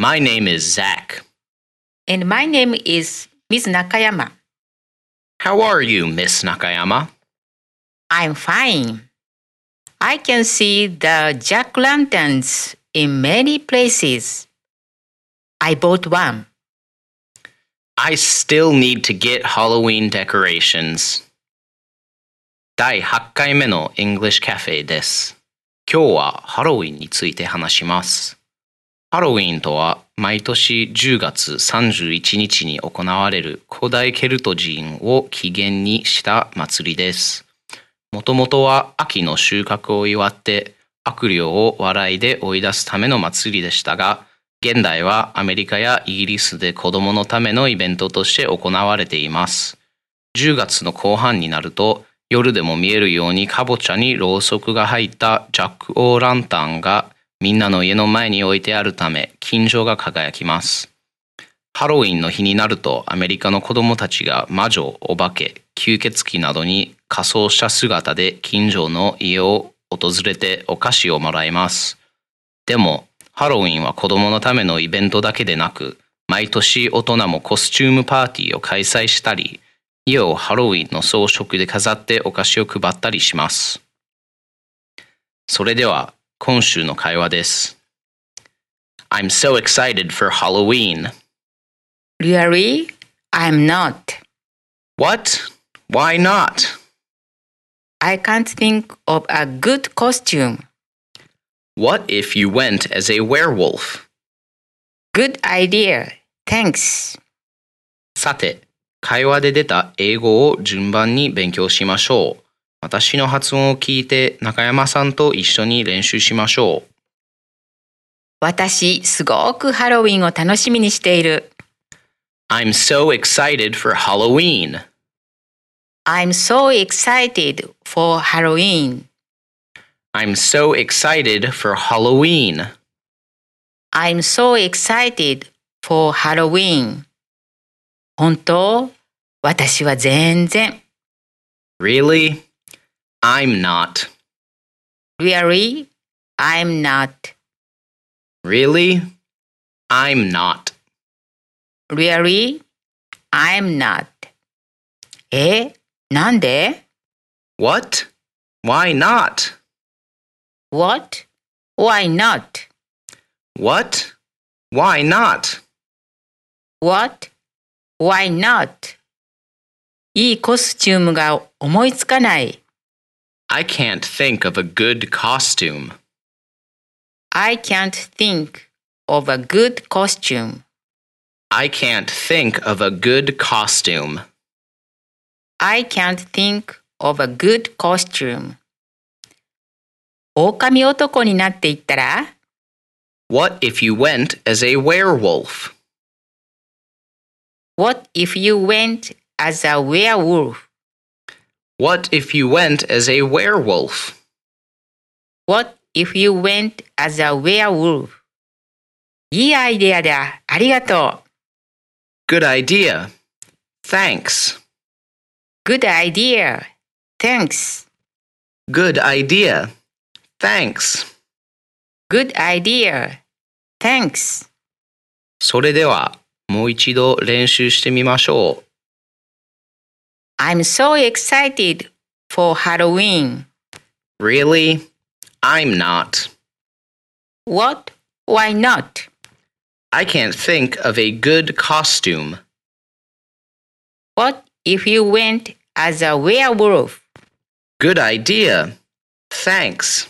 My name is Zach. And my name is Miss Nakayama. How are you, Miss Nakayama? I'm fine. I can see the jack lanterns in many places. I bought one. I still need to get Halloween decorations. 第8回目の English Cafe です。今日はハロウィンについて話します。 ハロウィンとは毎年10月31日に行われる古代ケルト人を起源にした祭りです。もともとは秋の収穫を祝って悪霊を笑いで追い出すための祭りでしたが、現代はアメリカやイギリスで子供のためのイベントとして行われています。10月の後半になると夜でも見えるようにかぼちゃにろうそくが入ったジャック・オー・ランタンがみんなの家の前に置いてあるため近所が輝きます。ハロウィンの日になるとアメリカの子供たちが魔女、お化け、吸血鬼などに仮装した姿で近所の家を訪れてお菓子をもらいます。でもハロウィンは子供のためのイベントだけでなく、毎年大人もコスチュームパーティーを開催したり、家をハロウィンの装飾で飾ってお菓子を配ったりします。それでは、今週の会話です。I'm so excited for Halloween. Really? I'm not. What? Why not? I can't think of a good costume. What if you went as a werewolf? Good idea. Thanks. さて、会話で出た英語を順番に勉強しましょう。 私の発音を聞いて中山さんと一緒に練習しましょう。私、すごくハロウィンを楽しみにしている。I'm so excited for Halloween. I'm so excited for Halloween. I'm so excited for Halloween. I'm so excited for Halloween. 本当私は全然。Really? I'm not. Really? I'm not. Really? I'm not. Really? I'm not. えなんで What? Why not? ?What? Why not? What? Why not? What? Why not? いいコスチュームが思いつかない。 I can't think of a good costume. I can't think of a good costume. I can't think of a good costume. I can't think of a good costume. 狼男になっていったら What if you went as a werewolf? What if you went as a werewolf? What if you went as a werewolf? What if you went as a werewolf? いいアイデアだ。ありがと Good idea. Thanks. う。Good idea. Thanks. Good idea. Thanks. Good idea. Thanks. それではもう一度練習してみましょう。 I'm so excited for Halloween. Really? I'm not. What? Why not? I can't think of a good costume. What if you went as a werewolf? Good idea. Thanks.